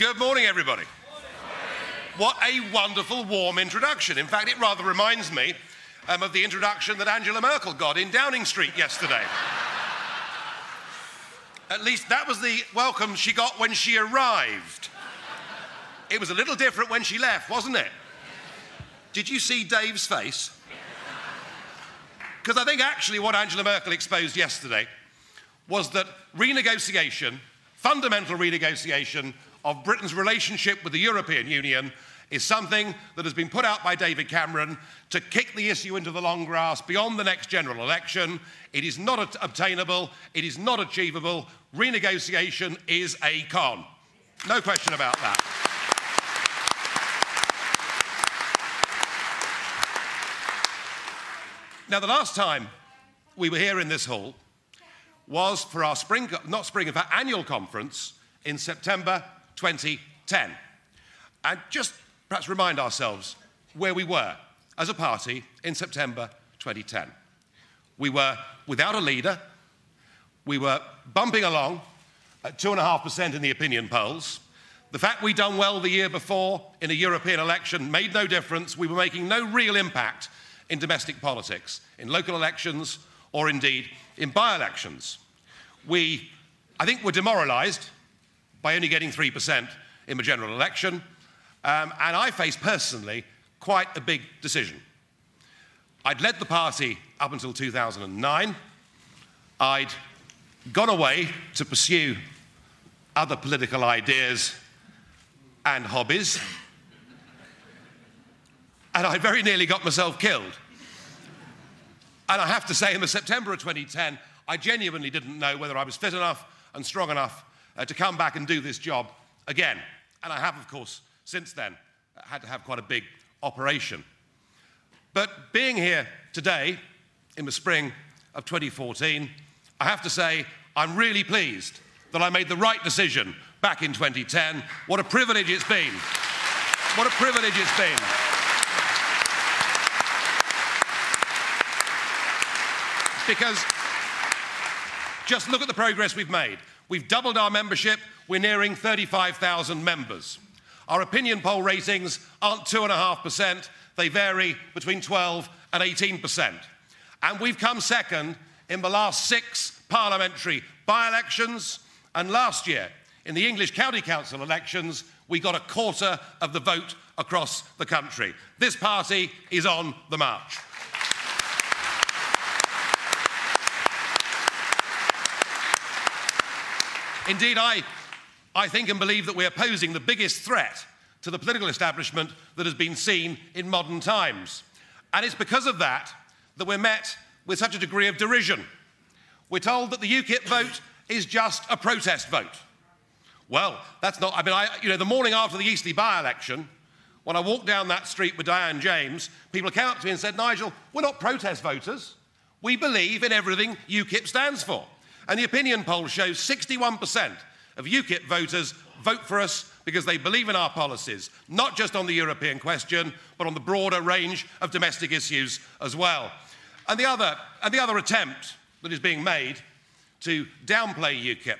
Good morning, everybody. What a wonderful, warm introduction. In fact, it rather reminds me um, of the introduction that Angela Merkel got in Downing Street yesterday. At least that was the welcome she got when she arrived. It was a little different when she left, wasn't it? Did you see Dave's face? Because I think actually what Angela Merkel exposed yesterday was that renegotiation, fundamental renegotiation of Britain's relationship with the European Union is something that has been put out by David Cameron to kick the issue into the long grass beyond the next general election. It is not obtainable, it is not achievable. Renegotiation is a con. No question about that. Now, the last time we were here in this hall was for our spring, not spring, in fact, annual conference in September 2010. And just perhaps remind ourselves where we were as a party in September 2010. We were without a leader, we were bumping along at 2.5% in the opinion polls. The fact we'd done well the year before in a European election made no difference. We were making no real impact in domestic politics, in local elections, or indeed in by elections. We, I think, were demoralised by only getting 3% in the general election. Um, and I faced personally quite a big decision. I'd led the party up until 2009. I'd gone away to pursue other political ideas and hobbies. And I very nearly got myself killed. And I have to say, in the September of 2010, I genuinely didn't know whether I was fit enough and strong enough uh, to come back and do this job again. And I have, of course, since then, uh, had to have quite a big operation. But being here today, in the spring of 2014, I have to say I'm really pleased that I made the right decision back in 2010. What a privilege it's been. What a privilege it's been. Because just look at the progress we've made. We've doubled our membership. We're nearing 35,000 members. Our opinion poll ratings aren't 2.5%, they vary between 12 and 18%. And we've come second in the last six parliamentary by elections. And last year, in the English County Council elections, we got a quarter of the vote across the country. This party is on the march. Indeed, I, I think and believe that we are posing the biggest threat to the political establishment that has been seen in modern times. And it's because of that that we're met with such a degree of derision. We're told that the UKIP vote is just a protest vote. Well, that's not, I mean, I, you know, the morning after the Eastleigh by election, when I walked down that street with Diane James, people came up to me and said, Nigel, we're not protest voters. We believe in everything UKIP stands for. And the opinion poll shows 61% of UKIP voters vote for us because they believe in our policies, not just on the European question, but on the broader range of domestic issues as well. And the other, and the other attempt that is being made to downplay UKIP,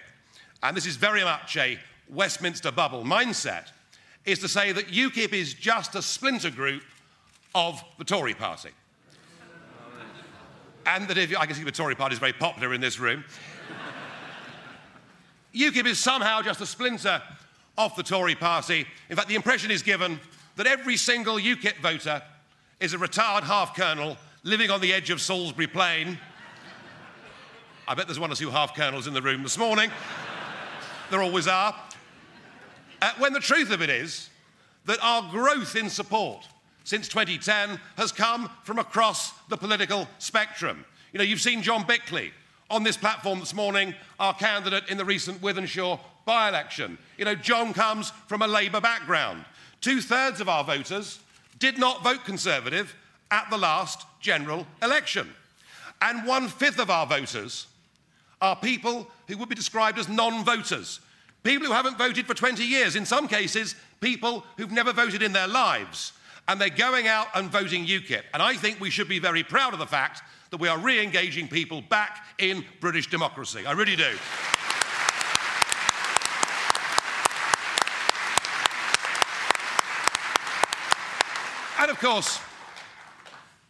and this is very much a Westminster bubble mindset, is to say that UKIP is just a splinter group of the Tory party. and that if I can see the Tory party is very popular in this room, UKIP is somehow just a splinter of the Tory party. In fact, the impression is given that every single UKIP voter is a retired half colonel living on the edge of Salisbury Plain. I bet there's one or two half colonels in the room this morning. there always are. Uh, when the truth of it is that our growth in support since 2010 has come from across the political spectrum. You know, you've seen John Bickley on this platform this morning, our candidate in the recent Wythenshawe by election. You know, John comes from a Labour background. Two thirds of our voters did not vote Conservative at the last general election. And one fifth of our voters are people who would be described as non voters. People who haven't voted for 20 years, in some cases, people who've never voted in their lives. And they're going out and voting UKIP. And I think we should be very proud of the fact that we are re engaging people back in British democracy. I really do. and of course,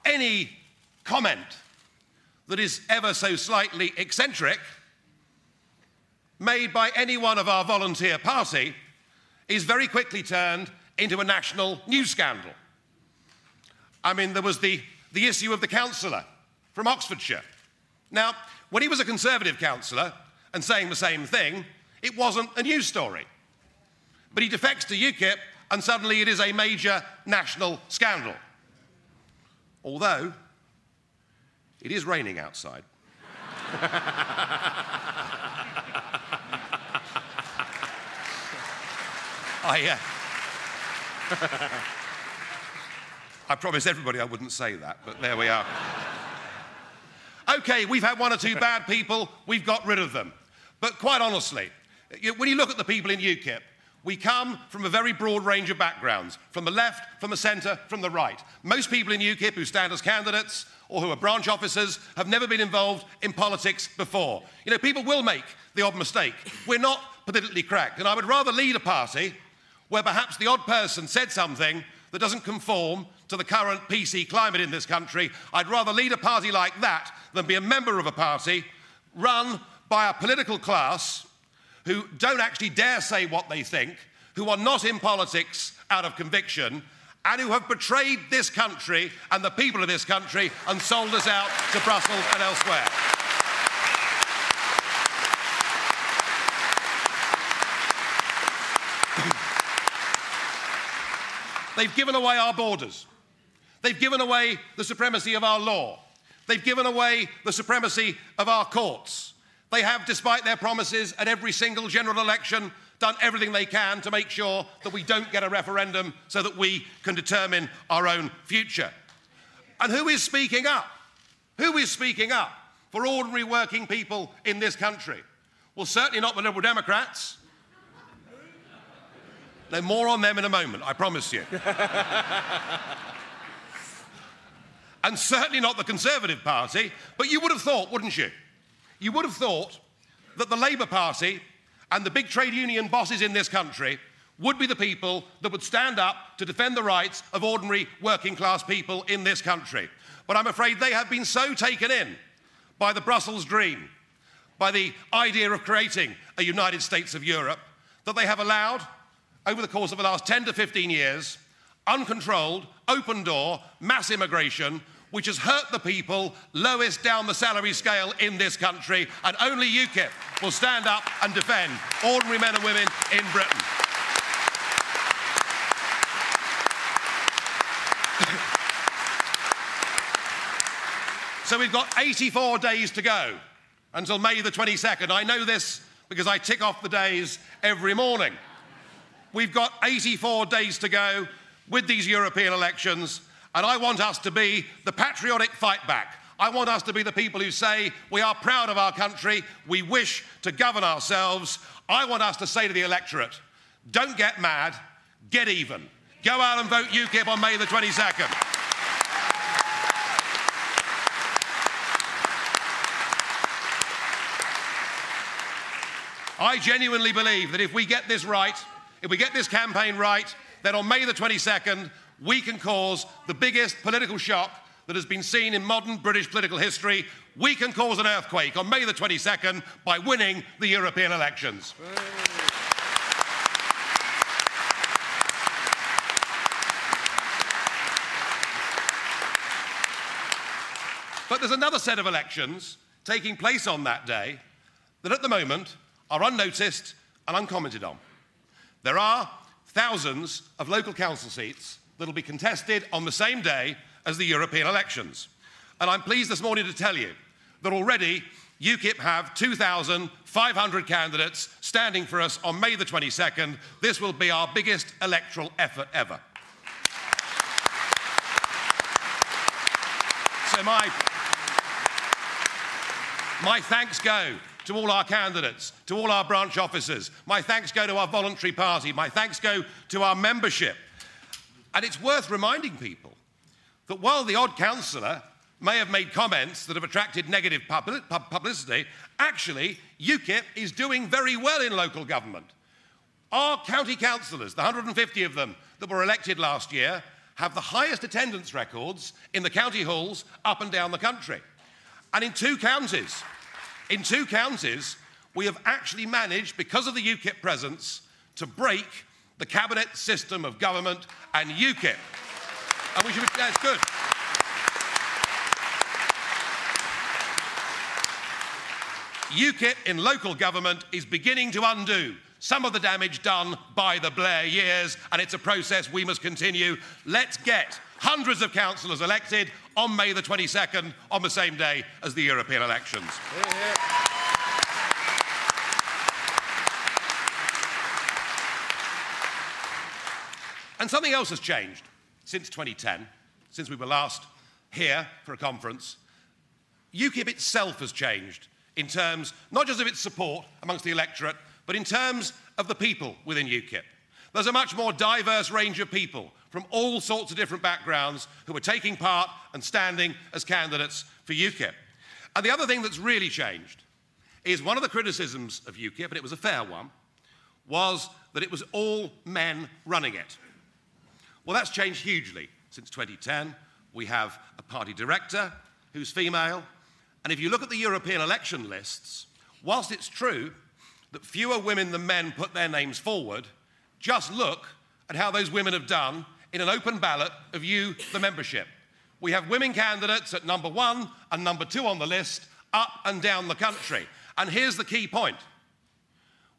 any comment that is ever so slightly eccentric made by any one of our volunteer party is very quickly turned into a national news scandal. I mean, there was the, the issue of the councillor from Oxfordshire. Now, when he was a Conservative councillor and saying the same thing, it wasn't a news story. But he defects to UKIP, and suddenly it is a major national scandal. Although, it is raining outside. I, uh, I promised everybody I wouldn't say that, but there we are. Okay, we've had one or two bad people, we've got rid of them. But quite honestly, when you look at the people in UKIP, we come from a very broad range of backgrounds, from the left, from the centre, from the right. Most people in UKIP who stand as candidates or who are branch officers have never been involved in politics before. You know, people will make the odd mistake. We're not politically cracked, and I would rather lead a party where perhaps the odd person said something that doesn't conform to the current PC climate in this country. I'd rather lead a party like that than be a member of a party run by a political class who don't actually dare say what they think, who are not in politics out of conviction, and who have betrayed this country and the people of this country and sold us out to Brussels and elsewhere. They've given away our borders. They've given away the supremacy of our law. They've given away the supremacy of our courts. They have, despite their promises at every single general election, done everything they can to make sure that we don't get a referendum so that we can determine our own future. And who is speaking up? Who is speaking up for ordinary working people in this country? Well, certainly not the Liberal Democrats. No, more on them in a moment, I promise you. and certainly not the Conservative Party, but you would have thought, wouldn't you? You would have thought that the Labour Party and the big trade union bosses in this country would be the people that would stand up to defend the rights of ordinary working class people in this country. But I'm afraid they have been so taken in by the Brussels dream, by the idea of creating a United States of Europe, that they have allowed over the course of the last 10 to 15 years, uncontrolled, open door, mass immigration, which has hurt the people lowest down the salary scale in this country, and only UKIP will stand up and defend ordinary men and women in Britain. so we've got 84 days to go until May the 22nd. I know this because I tick off the days every morning. We've got 84 days to go with these European elections, and I want us to be the patriotic fight back. I want us to be the people who say we are proud of our country, we wish to govern ourselves. I want us to say to the electorate, don't get mad, get even. Go out and vote UKIP on May the 22nd. I genuinely believe that if we get this right, if we get this campaign right, then on May the 22nd, we can cause the biggest political shock that has been seen in modern British political history. We can cause an earthquake on May the 22nd by winning the European elections. But there's another set of elections taking place on that day that at the moment are unnoticed and uncommented on. There are thousands of local council seats that will be contested on the same day as the European elections. And I'm pleased this morning to tell you that already UKIP have 2,500 candidates standing for us on May the 22nd. This will be our biggest electoral effort ever. So my, my thanks go to all our candidates, to all our branch officers. My thanks go to our voluntary party. My thanks go to our membership. And it's worth reminding people that while the odd councillor may have made comments that have attracted negative publicity, actually, UKIP is doing very well in local government. Our county councillors, the 150 of them that were elected last year, have the highest attendance records in the county halls up and down the country. And in two counties, in two counties, we have actually managed, because of the UKIP presence, to break the cabinet system of government and UKIP. And we should be, that's good. UKIP in local government is beginning to undo some of the damage done by the Blair years, and it's a process we must continue. Let's get hundreds of councillors elected on May the 22nd, on the same day as the European elections. And something else has changed since 2010, since we were last here for a conference. UKIP itself has changed in terms not just of its support amongst the electorate, but in terms of the people within UKIP. There's a much more diverse range of people from all sorts of different backgrounds who are taking part and standing as candidates for UKIP. And the other thing that's really changed is one of the criticisms of UKIP, and it was a fair one, was that it was all men running it. Well, that's changed hugely since 2010. We have a party director who's female. And if you look at the European election lists, whilst it's true that fewer women than men put their names forward, just look at how those women have done in an open ballot of you, the membership. We have women candidates at number one and number two on the list, up and down the country. And here's the key point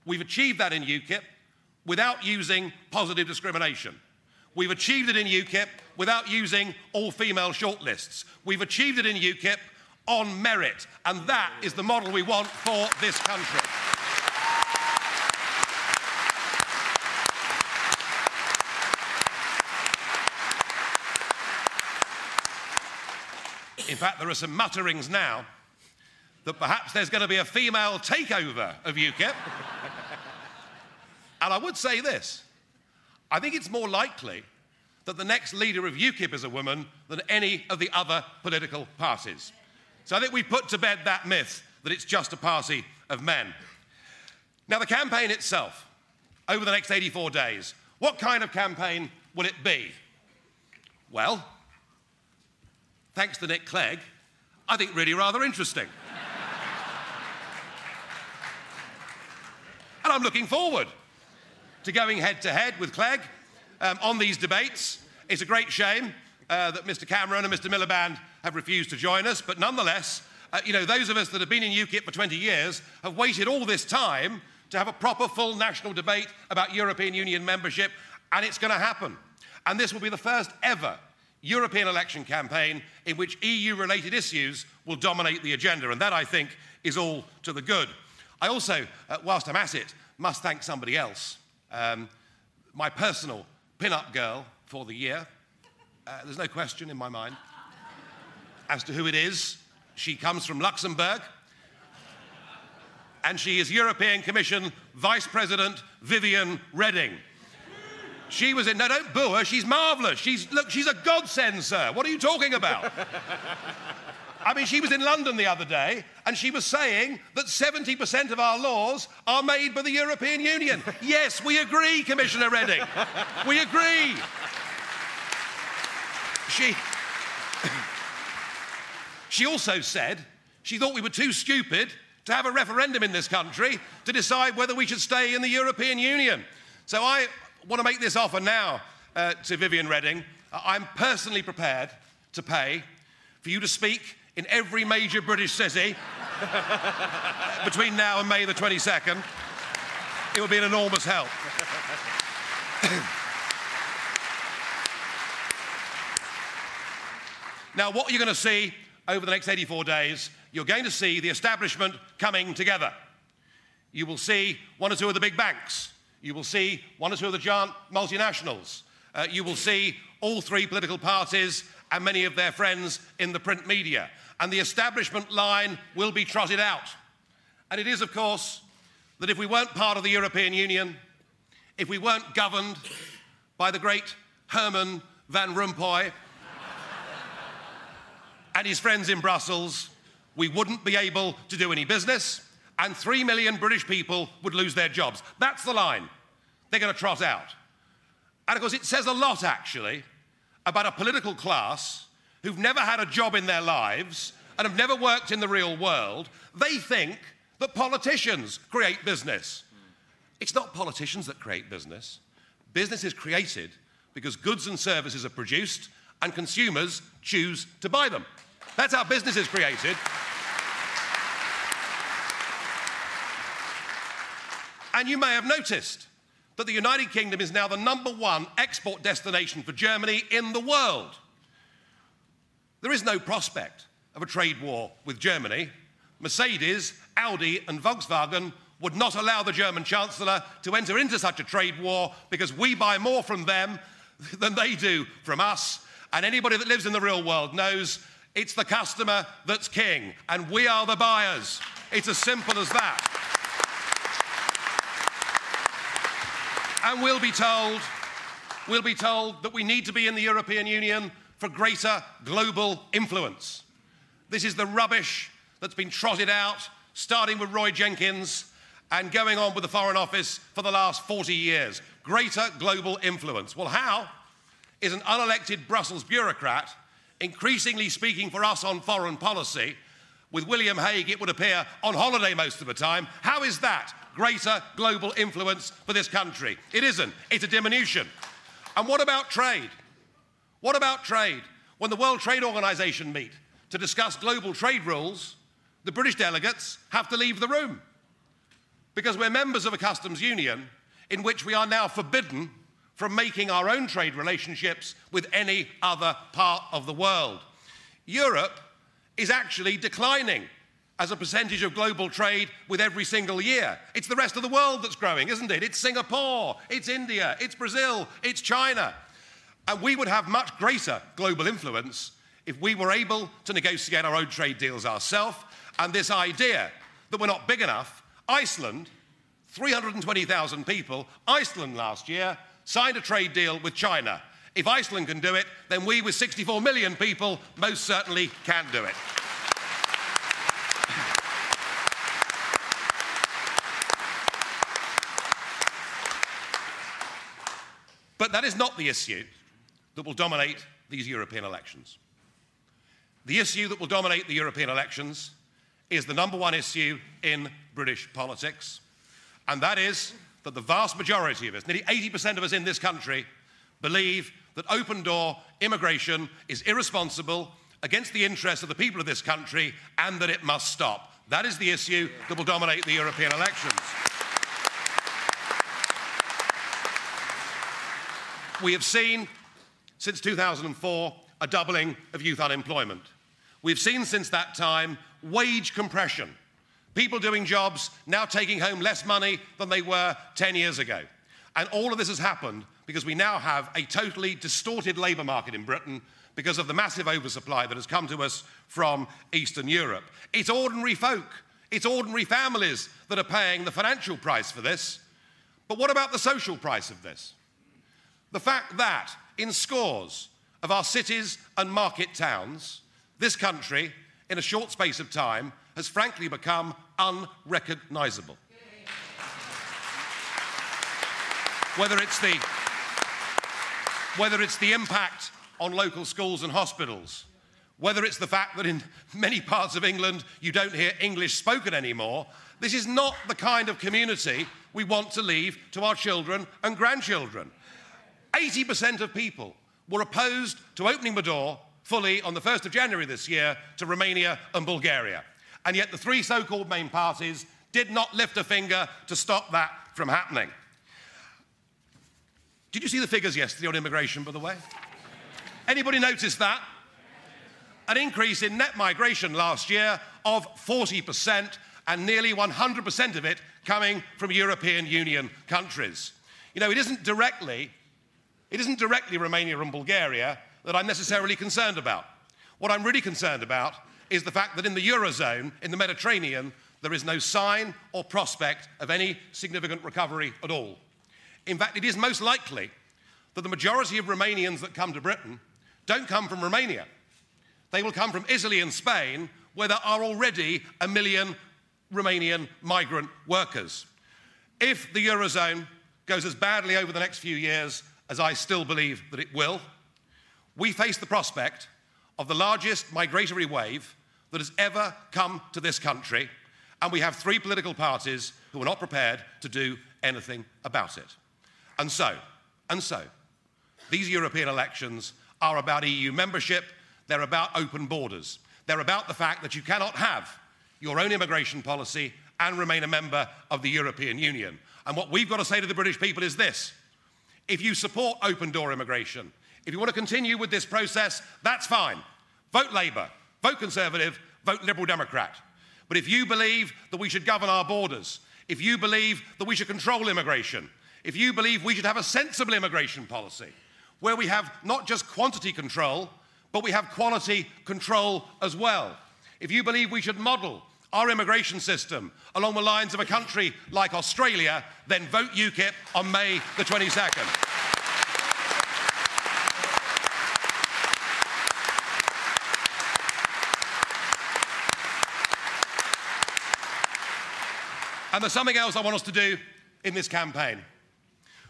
we've achieved that in UKIP without using positive discrimination. We've achieved it in UKIP without using all female shortlists. We've achieved it in UKIP on merit, and that is the model we want for this country. In fact, there are some mutterings now that perhaps there's going to be a female takeover of UKIP. and I would say this I think it's more likely that the next leader of UKIP is a woman than any of the other political parties. So I think we put to bed that myth that it's just a party of men. Now, the campaign itself, over the next 84 days, what kind of campaign will it be? Well, thanks to Nick Clegg, I think really rather interesting. and I'm looking forward to going head to head with Clegg um, on these debates. It's a great shame uh, that Mr. Cameron and Mr. Miliband have refused to join us, but nonetheless, uh, you know, those of us that have been in UKIP for 20 years have waited all this time to have a proper, full national debate about European Union membership, and it's going to happen. And this will be the first ever European election campaign in which EU related issues will dominate the agenda, and that, I think, is all to the good. I also, uh, whilst I'm at it, must thank somebody else. Um, my personal pin up girl for the year. Uh, there's no question in my mind as to who it is. She comes from Luxembourg. And she is European Commission Vice President Viviane Reding. She was in, no, don't boo her, she's marvellous. She's, look, she's a godsend, sir. What are you talking about? I mean, she was in London the other day and she was saying that 70% of our laws are made by the European Union. yes, we agree, Commissioner Reding. we agree. She, she also said she thought we were too stupid to have a referendum in this country to decide whether we should stay in the European Union. So I want to make this offer now uh, to Viviane Reding. I'm personally prepared to pay for you to speak in every major British city between now and May the 22nd. It would be an enormous help. now, what you're going to see over the next 84 days, you're going to see the establishment coming together. You will see one or two of the big banks. You will see one or two of the giant multinationals. Uh, you will see all three political parties and many of their friends in the print media. And the establishment line will be trotted out. And it is, of course, that if we weren't part of the European Union, if we weren't governed by the great Herman Van Rompuy and his friends in Brussels, we wouldn't be able to do any business, and three million British people would lose their jobs. That's the line they're going to trot out. And of course, it says a lot, actually, about a political class who've never had a job in their lives and have never worked in the real world, they think that politicians create business. It's not politicians that create business. Business is created because goods and services are produced and consumers choose to buy them. That's how business is created. And you may have noticed that the United Kingdom is now the number one export destination for Germany in the world. There is no prospect of a trade war with Germany. Mercedes, Audi, and Volkswagen would not allow the German Chancellor to enter into such a trade war because we buy more from them than they do from us. And anybody that lives in the real world knows it's the customer that's king, and we are the buyers. It's as simple as that. And we'll be told, we'll be told that we need to be in the European Union for greater global influence. This is the rubbish that's been trotted out, starting with Roy Jenkins and going on with the Foreign Office for the last 40 years. Greater global influence. Well, how is an unelected Brussels bureaucrat increasingly speaking for us on foreign policy? With William Hague, it would appear on holiday most of the time. How is that? greater global influence for this country. It isn't, it's a diminution. And what about trade? What about trade? When the World Trade Organization meet to discuss global trade rules, the British delegates have to leave the room because we're members of a customs union in which we are now forbidden from making our own trade relationships with any other part of the world. Europe is actually declining as a percentage of global trade with every single year. It's the rest of the world that's growing, isn't it? It's Singapore, it's India, it's Brazil, it's China. And we would have much greater global influence if we were able to negotiate our own trade deals ourselves. And this idea that we're not big enough, Iceland, 320,000 people, Iceland last year signed a trade deal with China. If Iceland can do it, then we, with 64 million people, most certainly can do it. But that is not the issue that will dominate these European elections. The issue that will dominate the European elections is the number one issue in British politics, and that is that the vast majority of us, nearly 80% of us in this country, believe that open door immigration is irresponsible against the interests of the people of this country and that it must stop. That is the issue that will dominate the European elections. We have seen since 2004 a doubling of youth unemployment. We've seen since that time wage compression. People doing jobs now taking home less money than they were 10 years ago. And all of this has happened because we now have a totally distorted labour market in Britain because of the massive oversupply that has come to us from Eastern Europe. It's ordinary folk, it's ordinary families that are paying the financial price for this. But what about the social price of this? The fact that in scores of our cities and market towns, this country, in a short space of time, has frankly become unrecognizable. Whether it's the whether it's the impact on local schools and hospitals, whether it's the fact that in many parts of England you don't hear English spoken anymore, this is not the kind of community we want to leave to our children and grandchildren. 80% of people were opposed to opening the door fully on the 1st of January this year to Romania and Bulgaria. And yet the three so called main parties did not lift a finger to stop that from happening. Did you see the figures yesterday on immigration, by the way? Anybody notice that? An increase in net migration last year of 40%, and nearly 100% of it coming from European Union countries. You know, it isn't directly it isn't directly Romania and Bulgaria that I'm necessarily concerned about. What I'm really concerned about is the fact that in the Eurozone, in the Mediterranean, there is no sign or prospect of any significant recovery at all. In fact, it is most likely that the majority of Romanians that come to Britain don't come from Romania. They will come from Italy and Spain, where there are already a million Romanian migrant workers. If the Eurozone goes as badly over the next few years as I still believe that it will, we face the prospect of the largest migratory wave that has ever come to this country, and we have three political parties who are not prepared to do anything about it. And so, and so, these European elections are about EU membership, they're about open borders. They're about the fact that you cannot have your own immigration policy and remain a member of the European Union. And what we've got to say to the British people is this if you support open door immigration, if you want to continue with this process, that's fine. Vote Labour, vote Conservative, vote Liberal Democrat. But if you believe that we should govern our borders, if you believe that we should control immigration, if you believe we should have a sensible immigration policy where we have not just quantity control, but we have quality control as well, if you believe we should model our immigration system along the lines of a country like Australia, then vote UKIP on May the 22nd. And there's something else I want us to do in this campaign.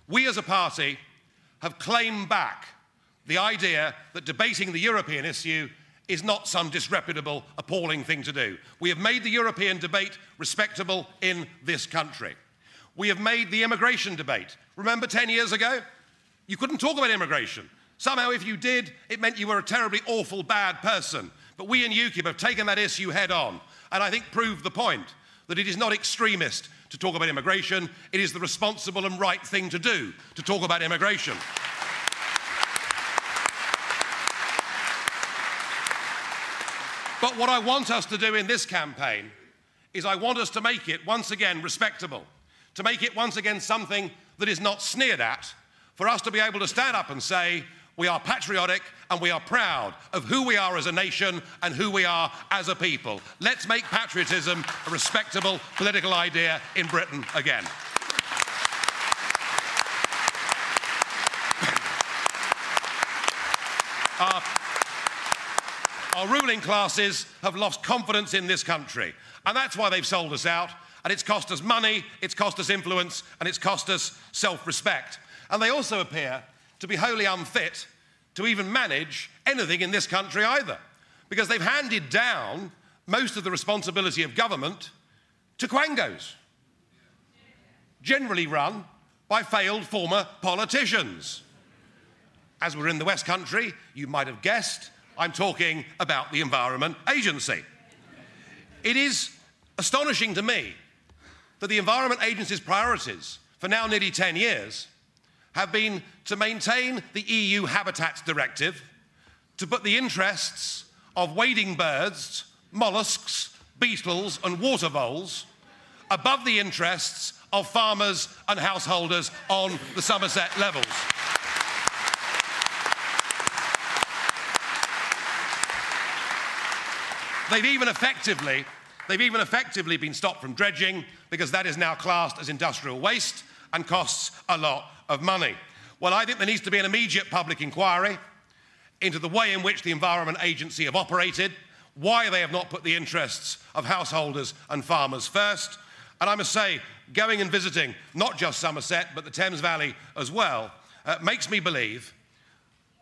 We as a party have claimed back the idea that debating the European issue is not some disreputable, appalling thing to do. We have made the European debate respectable in this country. We have made the immigration debate. Remember 10 years ago? You couldn't talk about immigration. Somehow, if you did, it meant you were a terribly awful, bad person. But we in UKIP have taken that issue head on, and I think proved the point that it is not extremist to talk about immigration, it is the responsible and right thing to do to talk about immigration. But what I want us to do in this campaign is I want us to make it once again respectable, to make it once again something that is not sneered at, for us to be able to stand up and say, we are patriotic and we are proud of who we are as a nation and who we are as a people. Let's make patriotism a respectable political idea in Britain again. Our our ruling classes have lost confidence in this country. And that's why they've sold us out. And it's cost us money, it's cost us influence, and it's cost us self respect. And they also appear to be wholly unfit to even manage anything in this country either, because they've handed down most of the responsibility of government to quangos, generally run by failed former politicians. As we're in the West Country, you might have guessed I'm talking about the Environment Agency. It is astonishing to me that the Environment Agency's priorities for now nearly 10 years have been to maintain the EU Habitats Directive, to put the interests of wading birds, mollusks, beetles, and water voles above the interests of farmers and householders on the Somerset levels. They've even effectively, they've even effectively been stopped from dredging because that is now classed as industrial waste and costs a lot of money. Well, I think there needs to be an immediate public inquiry into the way in which the Environment Agency have operated, why they have not put the interests of householders and farmers first. And I must say, going and visiting not just Somerset, but the Thames Valley as well, uh, makes me believe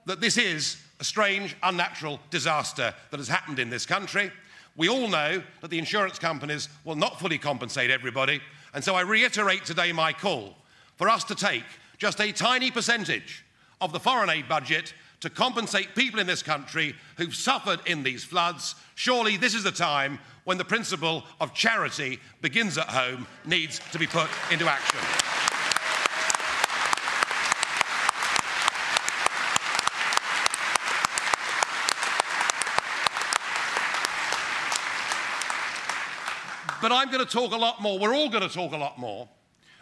that this is a strange, unnatural disaster that has happened in this country. We all know that the insurance companies will not fully compensate everybody, and so I reiterate today my call for us to take just a tiny percentage of the foreign aid budget to compensate people in this country who've suffered in these floods. Surely this is the time when the principle of charity begins at home needs to be put into action. But I'm going to talk a lot more, we're all going to talk a lot more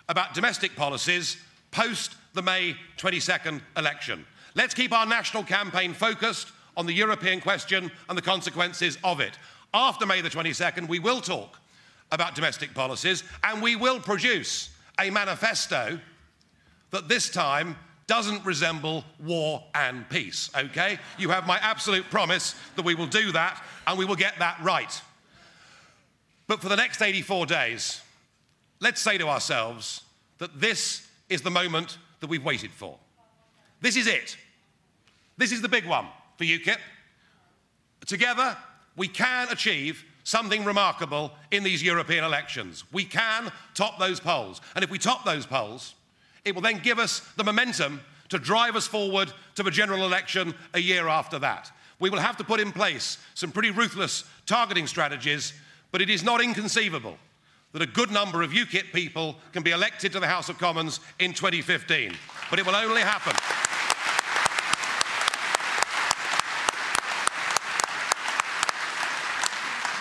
about domestic policies post the May 22nd election. Let's keep our national campaign focused on the European question and the consequences of it. After May the 22nd, we will talk about domestic policies and we will produce a manifesto that this time doesn't resemble war and peace, okay? You have my absolute promise that we will do that and we will get that right. But for the next 84 days, let's say to ourselves that this is the moment that we've waited for. This is it. This is the big one for UKIP. Together, we can achieve something remarkable in these European elections. We can top those polls. And if we top those polls, it will then give us the momentum to drive us forward to the general election a year after that. We will have to put in place some pretty ruthless targeting strategies, but it is not inconceivable that a good number of UKIP people can be elected to the House of Commons in 2015. But it will only happen.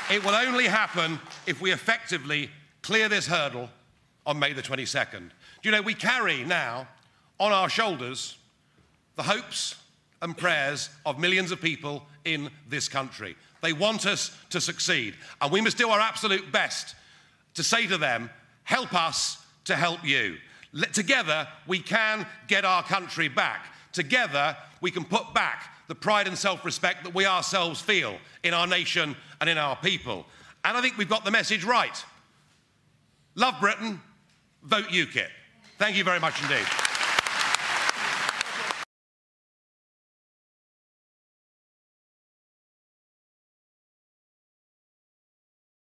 It will only happen if we effectively clear this hurdle on May the 22nd. Do you know, we carry now on our shoulders the hopes and prayers of millions of people in this country. They want us to succeed, and we must do our absolute best to say to them, help us to help you. Together, we can get our country back. Together, we can put back the pride and self respect that we ourselves feel in our nation and in our people. And I think we've got the message right. Love Britain, vote UKIP. Thank you very much indeed.